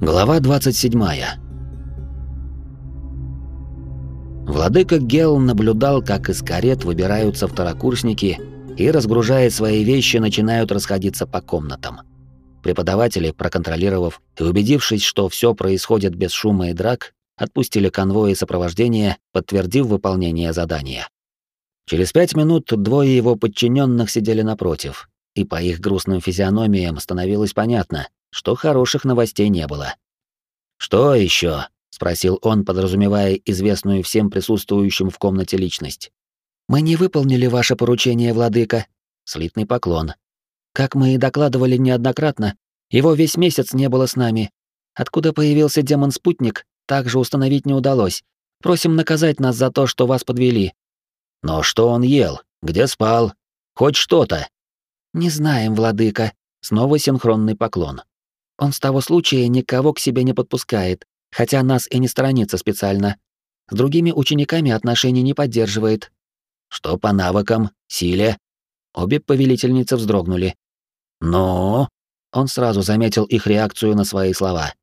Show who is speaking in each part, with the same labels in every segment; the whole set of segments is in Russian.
Speaker 1: Глава 27. Владыка Гел наблюдал, как из карет выбираются второкурсники и, разгружая свои вещи, начинают расходиться по комнатам. Преподаватели, проконтролировав и убедившись, что все происходит без шума и драк, отпустили конвои сопровождения, подтвердив выполнение задания. Через пять минут двое его подчиненных сидели напротив, и по их грустным физиономиям становилось понятно, что хороших новостей не было. «Что еще? спросил он, подразумевая известную всем присутствующим в комнате личность. «Мы не выполнили ваше поручение, владыка». Слитный поклон. «Как мы и докладывали неоднократно, его весь месяц не было с нами. Откуда появился демон-спутник, также установить не удалось. Просим наказать нас за то, что вас подвели». «Но что он ел? Где спал? Хоть что-то?» «Не знаем, владыка». Снова синхронный поклон. Он с того случая никого к себе не подпускает, хотя нас и не сторонится специально. С другими учениками отношений не поддерживает. Что по навыкам, силе? Обе повелительницы вздрогнули. Но он сразу заметил их реакцию на свои слова.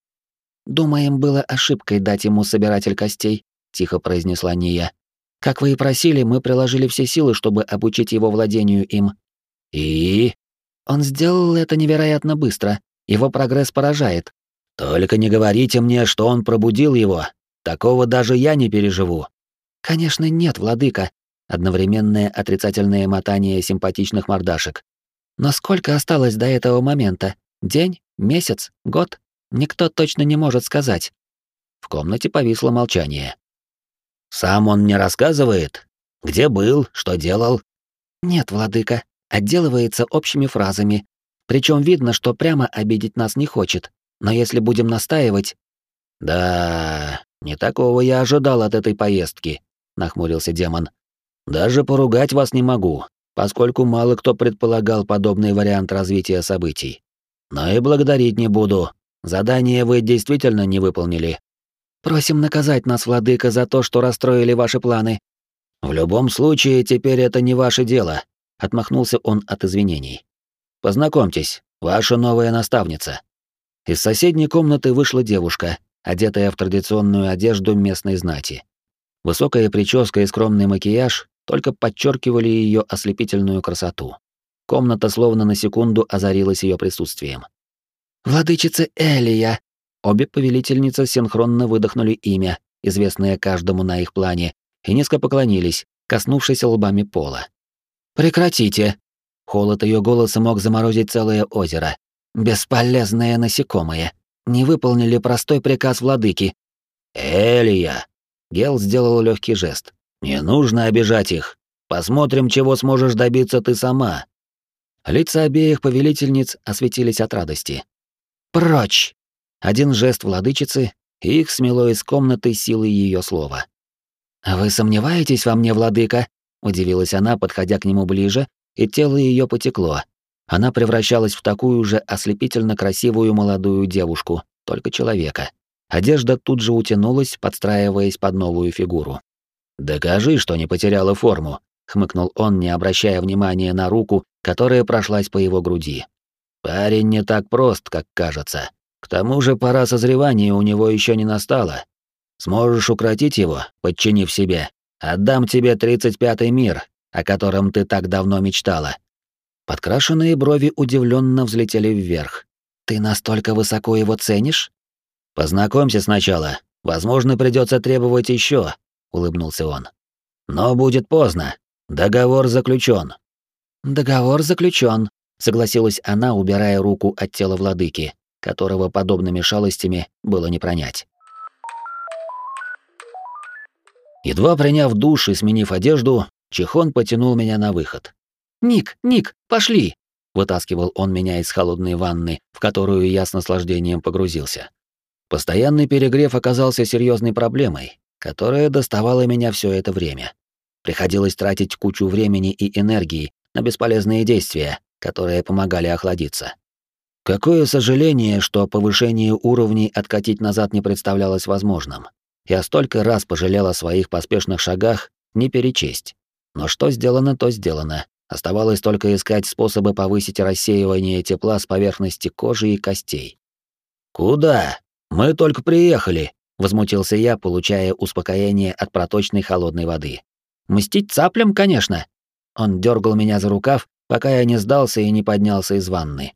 Speaker 1: Думаем, было ошибкой дать ему собиратель костей, тихо произнесла Ния. Как вы и просили, мы приложили все силы, чтобы обучить его владению им. И он сделал это невероятно быстро, его прогресс поражает. Только не говорите мне, что он пробудил его. Такого даже я не переживу. Конечно, нет, владыка. Одновременное отрицательное мотание симпатичных мордашек. Но сколько осталось до этого момента? День? Месяц? Год? Никто точно не может сказать. В комнате повисло молчание. Сам он не рассказывает? Где был? Что делал? Нет, владыка. Отделывается общими фразами, причем видно, что прямо обидеть нас не хочет. Но если будем настаивать... Да, не такого я ожидал от этой поездки, нахмурился демон. Даже поругать вас не могу, поскольку мало кто предполагал подобный вариант развития событий. Но и благодарить не буду. Задание вы действительно не выполнили. Просим наказать нас, владыка, за то, что расстроили ваши планы. В любом случае, теперь это не ваше дело, отмахнулся он от извинений. Познакомьтесь, ваша новая наставница». Из соседней комнаты вышла девушка, одетая в традиционную одежду местной знати. Высокая прическа и скромный макияж только подчеркивали ее ослепительную красоту. Комната словно на секунду озарилась ее присутствием. «Владычица Элия!» Обе повелительницы синхронно выдохнули имя, известное каждому на их плане, и низко поклонились, коснувшись лбами пола. «Прекратите!» Холод ее голоса мог заморозить целое озеро. Бесполезные насекомые. Не выполнили простой приказ владыки. «Элия!» Гел сделал легкий жест. «Не нужно обижать их. Посмотрим, чего сможешь добиться ты сама». Лица обеих повелительниц осветились от радости. «Прочь!» Один жест владычицы, и их смело из комнаты силой ее слова. «Вы сомневаетесь во мне, владыка?» — удивилась она, подходя к нему ближе и тело ее потекло. Она превращалась в такую же ослепительно красивую молодую девушку, только человека. Одежда тут же утянулась, подстраиваясь под новую фигуру. «Докажи, что не потеряла форму», — хмыкнул он, не обращая внимания на руку, которая прошлась по его груди. «Парень не так прост, как кажется. К тому же пора созревания у него еще не настала. Сможешь укротить его, подчинив себе. Отдам тебе тридцать пятый мир, о котором ты так давно мечтала. Подкрашенные брови удивленно взлетели вверх. Ты настолько высоко его ценишь? Познакомься сначала. Возможно, придется требовать еще, улыбнулся он. Но будет поздно. Договор заключен. Договор заключен, согласилась она, убирая руку от тела владыки, которого подобными шалостями было не пронять. Едва приняв душ и сменив одежду, Чихон потянул меня на выход. «Ник, Ник, пошли!» Вытаскивал он меня из холодной ванны, в которую я с наслаждением погрузился. Постоянный перегрев оказался серьезной проблемой, которая доставала меня все это время. Приходилось тратить кучу времени и энергии на бесполезные действия, которые помогали охладиться. Какое сожаление, что повышение уровней откатить назад не представлялось возможным. Я столько раз пожалел о своих поспешных шагах, не перечесть. Но что сделано, то сделано. Оставалось только искать способы повысить рассеивание тепла с поверхности кожи и костей. «Куда?» Мы только приехали, возмутился я, получая успокоение от проточной холодной воды. Мстить цаплям, конечно. Он дергал меня за рукав, пока я не сдался и не поднялся из ванны.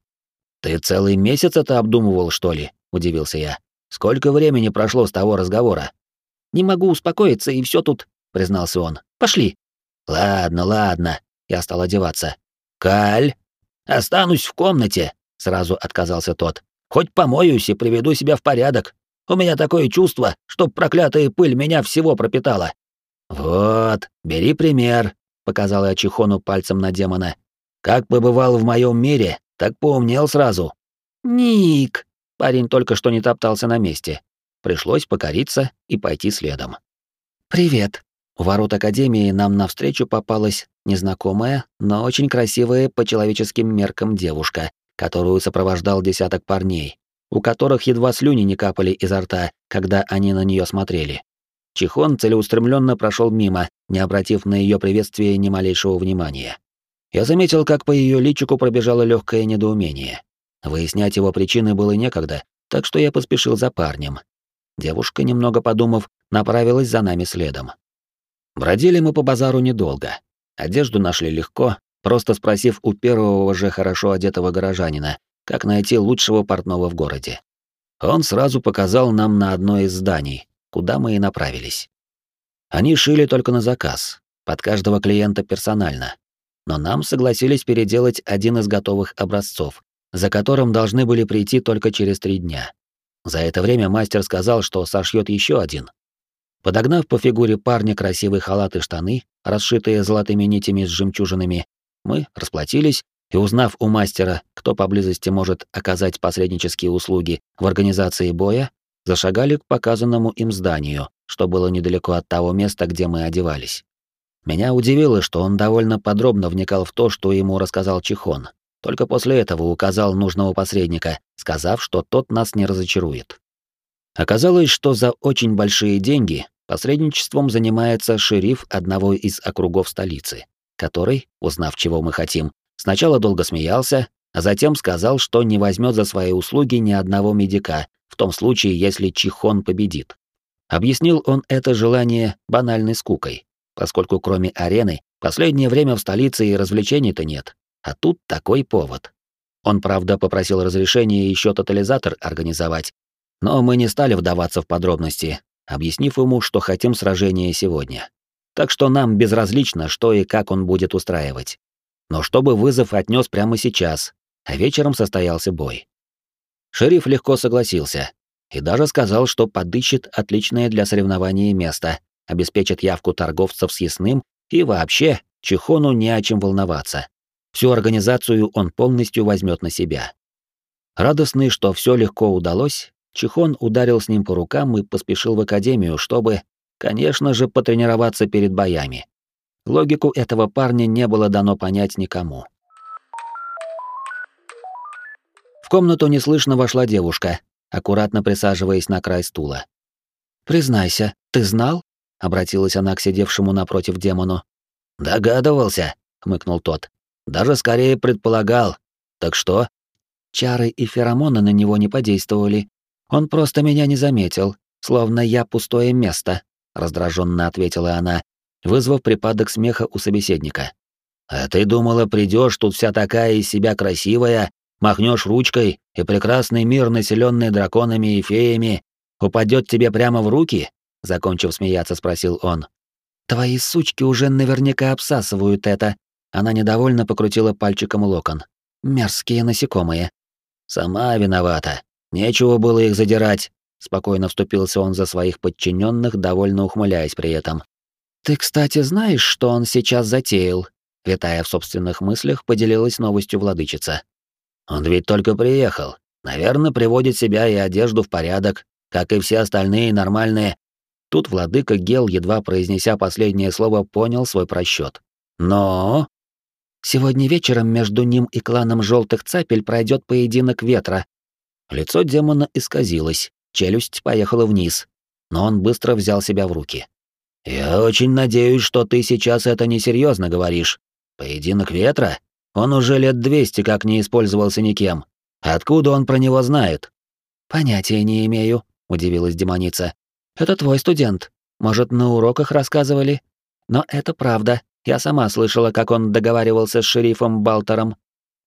Speaker 1: Ты целый месяц это обдумывал, что ли? удивился я. Сколько времени прошло с того разговора? Не могу успокоиться, и все тут, признался он. Пошли. Ладно, ладно. Я стал одеваться. Каль, останусь в комнате, сразу отказался тот. Хоть помоюсь и приведу себя в порядок. У меня такое чувство, что проклятая пыль меня всего пропитала. Вот, бери пример, показал я Чихону пальцем на демона. Как побывал в моем мире, так поумнел сразу. Ник, парень только что не топтался на месте. Пришлось покориться и пойти следом. Привет. У ворот академии нам навстречу попалась незнакомая, но очень красивая по человеческим меркам девушка, которую сопровождал десяток парней, у которых едва слюни не капали изо рта, когда они на нее смотрели. Чихон целеустремленно прошел мимо, не обратив на ее приветствие ни малейшего внимания. Я заметил, как по ее личику пробежало легкое недоумение. Выяснять его причины было некогда, так что я поспешил за парнем. Девушка, немного подумав, направилась за нами следом. Бродили мы по базару недолго. Одежду нашли легко, просто спросив у первого же хорошо одетого горожанина, как найти лучшего портного в городе. Он сразу показал нам на одно из зданий, куда мы и направились. Они шили только на заказ, под каждого клиента персонально. Но нам согласились переделать один из готовых образцов, за которым должны были прийти только через три дня. За это время мастер сказал, что сошьет еще один. Подогнав по фигуре парня красивый халат и штаны, расшитые золотыми нитями с жемчужинами, мы расплатились и, узнав у мастера, кто поблизости может оказать посреднические услуги в организации боя, зашагали к показанному им зданию, что было недалеко от того места, где мы одевались. Меня удивило, что он довольно подробно вникал в то, что ему рассказал Чихон. Только после этого указал нужного посредника, сказав, что тот нас не разочарует. Оказалось, что за очень большие деньги посредничеством занимается шериф одного из округов столицы, который, узнав, чего мы хотим, сначала долго смеялся, а затем сказал, что не возьмет за свои услуги ни одного медика, в том случае, если Чихон победит. Объяснил он это желание банальной скукой, поскольку кроме арены последнее время в столице и развлечений-то нет, а тут такой повод. Он, правда, попросил разрешения еще тотализатор организовать, но мы не стали вдаваться в подробности, объяснив ему, что хотим сражение сегодня. Так что нам безразлично, что и как он будет устраивать. Но чтобы вызов отнес прямо сейчас, а вечером состоялся бой. Шериф легко согласился и даже сказал, что подыщет отличное для соревнования место, обеспечит явку торговцев с ясным и вообще Чихону не о чем волноваться. Всю организацию он полностью возьмет на себя. Радостный, что все легко удалось, Чихон ударил с ним по рукам и поспешил в академию, чтобы, конечно же, потренироваться перед боями. Логику этого парня не было дано понять никому. В комнату неслышно вошла девушка, аккуратно присаживаясь на край стула. «Признайся, ты знал?» — обратилась она к сидевшему напротив демону. «Догадывался», — хмыкнул тот. Даже скорее предполагал. Так что? Чары и феромоны на него не подействовали. Он просто меня не заметил, словно я пустое место, раздраженно ответила она, вызвав припадок смеха у собеседника. А ты думала, придешь тут вся такая из себя красивая, махнешь ручкой, и прекрасный мир, населенный драконами и феями, упадет тебе прямо в руки? Закончив смеяться, спросил он. Твои сучки уже наверняка обсасывают это, она недовольно покрутила пальчиком локон. Мерзкие насекомые. Сама виновата. Нечего было их задирать. Спокойно вступился он за своих подчиненных, довольно ухмыляясь при этом. Ты, кстати, знаешь, что он сейчас затеял? Витая в собственных мыслях, поделилась новостью владычица. Он ведь только приехал. Наверное, приводит себя и одежду в порядок, как и все остальные нормальные. Тут владыка Гел, едва произнеся последнее слово, понял свой просчет. Но Сегодня вечером между ним и кланом Желтых Цапель пройдет поединок ветра. Лицо демона исказилось, челюсть поехала вниз, но он быстро взял себя в руки. Я очень надеюсь, что ты сейчас это несерьезно говоришь. Поединок ветра? Он уже лет двести как не использовался никем. Откуда он про него знает? Понятия не имею, удивилась демоница. Это твой студент. Может, на уроках рассказывали? Но это правда. Я сама слышала, как он договаривался с шерифом Балтером.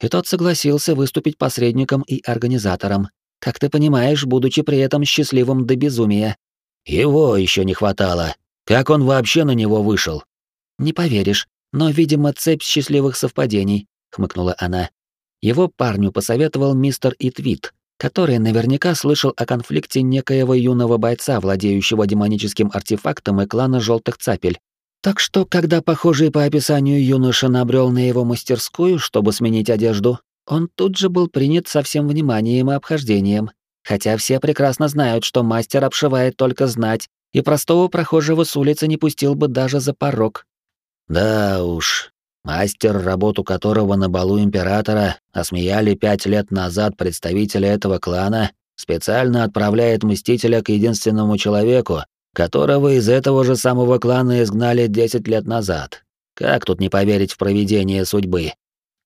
Speaker 1: И тот согласился выступить посредником и организатором. Как ты понимаешь, будучи при этом счастливым до безумия. Его еще не хватало. Как он вообще на него вышел? Не поверишь, но, видимо, цепь счастливых совпадений, хмыкнула она. Его парню посоветовал мистер Итвит, который наверняка слышал о конфликте некоего юного бойца, владеющего демоническим артефактом и клана Желтых Цапель. Так что, когда похожий по описанию юноша набрел на его мастерскую, чтобы сменить одежду, он тут же был принят со всем вниманием и обхождением, хотя все прекрасно знают, что мастер обшивает только знать, и простого прохожего с улицы не пустил бы даже за порог. Да уж, Мастер, работу которого на балу императора осмеяли пять лет назад представители этого клана, специально отправляет Мстителя к единственному человеку, которого из этого же самого клана изгнали десять лет назад. Как тут не поверить в провидение судьбы?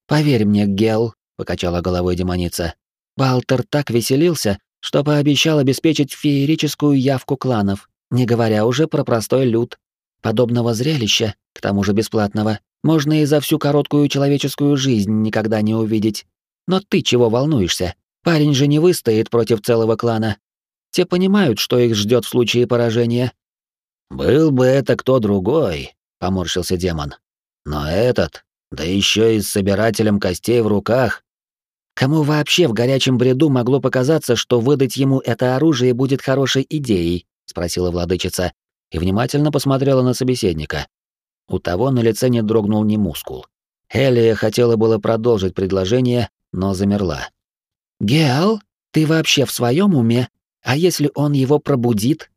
Speaker 1: «Поверь мне, Гел», — покачала головой демоница. «Балтер так веселился, что пообещал обеспечить феерическую явку кланов, не говоря уже про простой люд. Подобного зрелища, к тому же бесплатного, можно и за всю короткую человеческую жизнь никогда не увидеть. Но ты чего волнуешься? Парень же не выстоит против целого клана. Те понимают, что их ждет в случае поражения. Был бы это кто другой, поморщился демон. Но этот, да еще и с собирателем костей в руках. Кому вообще в горячем бреду могло показаться, что выдать ему это оружие будет хорошей идеей? спросила владычица и внимательно посмотрела на собеседника. У того на лице не дрогнул ни мускул. Элия хотела было продолжить предложение, но замерла. «Геал, ты вообще в своем уме? А если он его пробудит?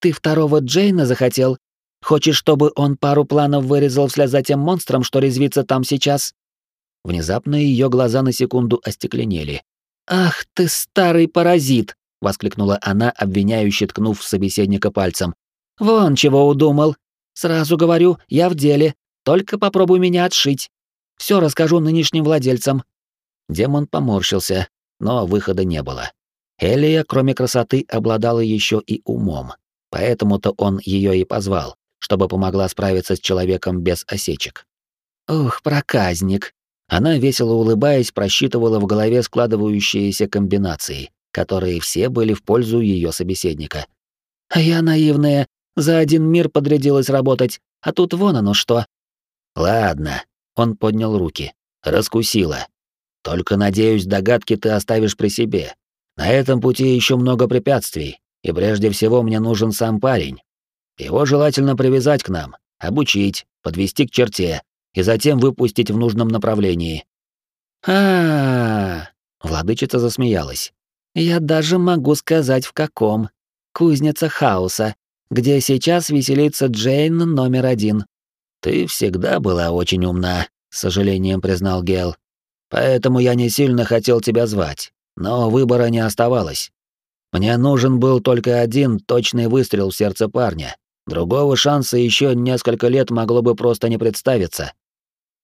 Speaker 1: Ты второго Джейна захотел? Хочешь, чтобы он пару планов вырезал вслед за тем монстром, что резвится там сейчас?» Внезапно ее глаза на секунду остекленели. «Ах ты старый паразит!» — воскликнула она, обвиняюще ткнув собеседника пальцем. «Вон чего удумал! Сразу говорю, я в деле. Только попробуй меня отшить. Все расскажу нынешним владельцам. Демон поморщился, но выхода не было. Элия, кроме красоты, обладала еще и умом. Поэтому-то он ее и позвал, чтобы помогла справиться с человеком без осечек. Ух, проказник. Она, весело улыбаясь, просчитывала в голове складывающиеся комбинации, которые все были в пользу ее собеседника. А я наивная, за один мир подрядилась работать, а тут вон оно что. Ладно, он поднял руки. Раскусила. Только, надеюсь, догадки ты оставишь при себе. На этом пути еще много препятствий, и прежде всего мне нужен сам парень. Его желательно привязать к нам, обучить, подвести к черте и затем выпустить в нужном направлении. А, -а, -а владычица засмеялась. Я даже могу сказать в каком. Кузница хаоса где сейчас веселится Джейн номер один. Ты всегда была очень умна, с сожалением признал Гел. Поэтому я не сильно хотел тебя звать, но выбора не оставалось. Мне нужен был только один точный выстрел в сердце парня. Другого шанса еще несколько лет могло бы просто не представиться.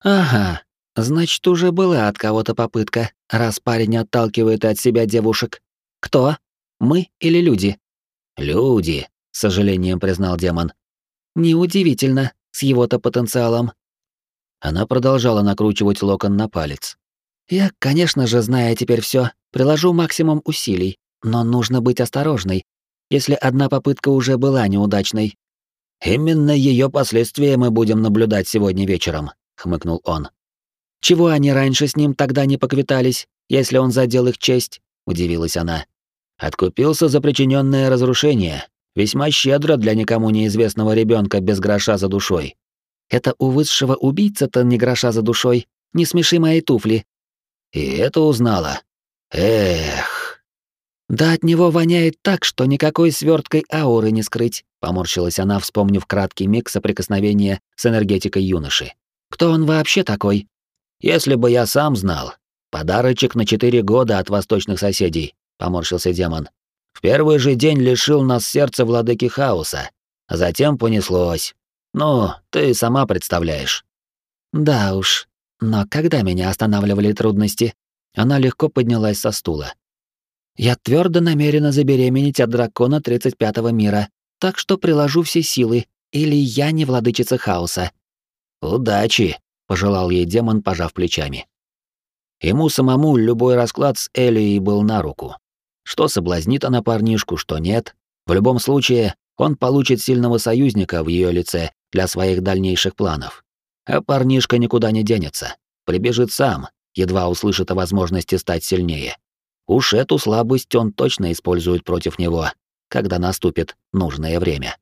Speaker 1: Ага, значит, уже была от кого-то попытка, раз парень отталкивает от себя девушек. Кто? Мы или люди? Люди, с сожалением признал демон. Неудивительно, с его-то потенциалом. Она продолжала накручивать локон на палец. Я, конечно же, зная теперь все, приложу максимум усилий, но нужно быть осторожной, если одна попытка уже была неудачной. Именно ее последствия мы будем наблюдать сегодня вечером, хмыкнул он. Чего они раньше с ним тогда не поквитались, если он задел их честь? удивилась она. Откупился за причиненное разрушение, Весьма щедро для никому неизвестного ребенка без гроша за душой. Это у высшего убийца-то не гроша за душой. Не смеши мои туфли. И это узнала. Эх. Да от него воняет так, что никакой сверткой ауры не скрыть, поморщилась она, вспомнив краткий миг соприкосновения с энергетикой юноши. Кто он вообще такой? Если бы я сам знал. Подарочек на четыре года от восточных соседей, поморщился демон. В первый же день лишил нас сердца владыки хаоса, а затем понеслось. Ну, ты сама представляешь. Да уж. Но когда меня останавливали трудности, она легко поднялась со стула.
Speaker 2: Я твердо намерена забеременеть от дракона 35-го мира, так что приложу все силы, или я не владычица хаоса.
Speaker 1: Удачи, пожелал ей демон, пожав плечами. Ему самому любой расклад с Элией был на руку. Что соблазнит она парнишку, что нет. В любом случае, он получит сильного союзника в ее лице для своих дальнейших планов. А парнишка никуда не денется. Прибежит сам, едва услышит о возможности стать сильнее. Уж эту слабость он точно использует против него, когда наступит нужное время.